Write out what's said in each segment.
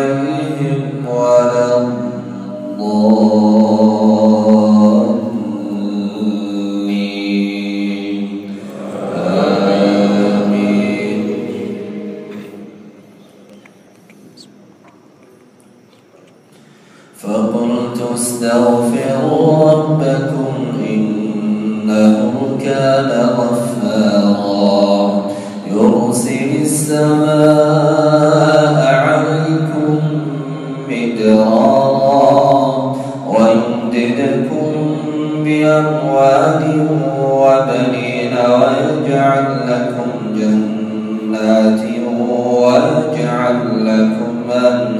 عليهم ولا الضالين. آمين فقلت استغفروا ربكم إنه كان غفارا. يرسل السماء ويجعل لكم جنات ويجعل لكم أنهارا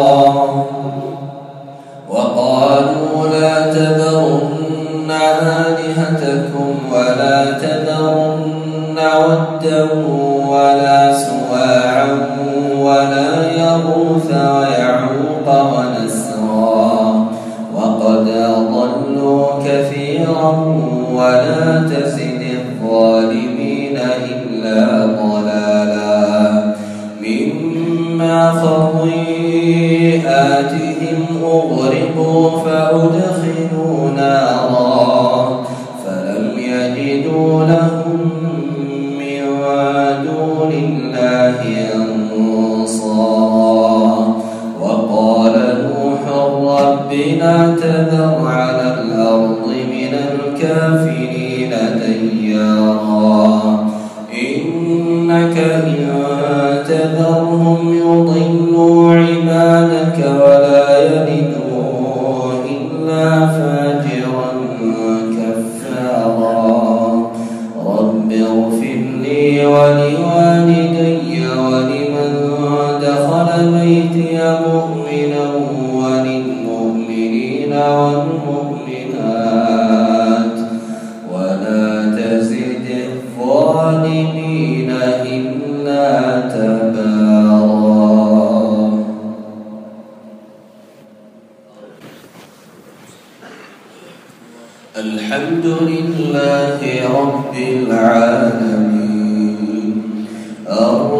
ودا ولا سواعا ولا يغوث ويعوق ونسرا وقد أضلوا كثيرا ولا تزد الظالمين إلا ضلالا مما خطيئاتهم أغرقوا فأدخلوا تذر على الأرض من الكافرين ديارا إنك إن تذرهم يضلوا عبادك ولا يلدوا إلا فاجرا كفارا. رب اغفر لي ولوالدي ولمن دخل بيتي مؤمنا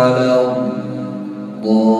ولا الضالين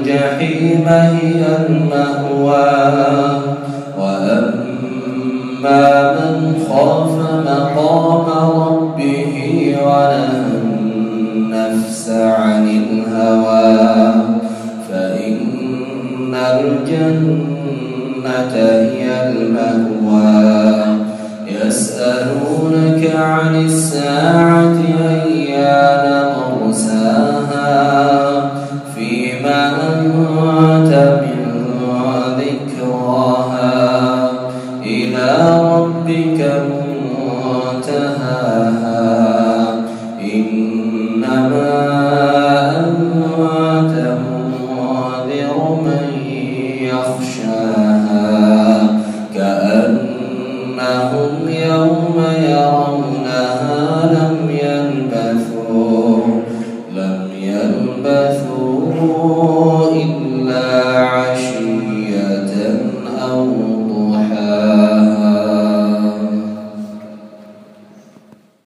الجحيم هي المأوى وأما من خاف مقام ربه ونهى النفس عن الهوى. فإن الجنة هي المأوى يسألونك عن الساعة أيان مرساها فيما أنت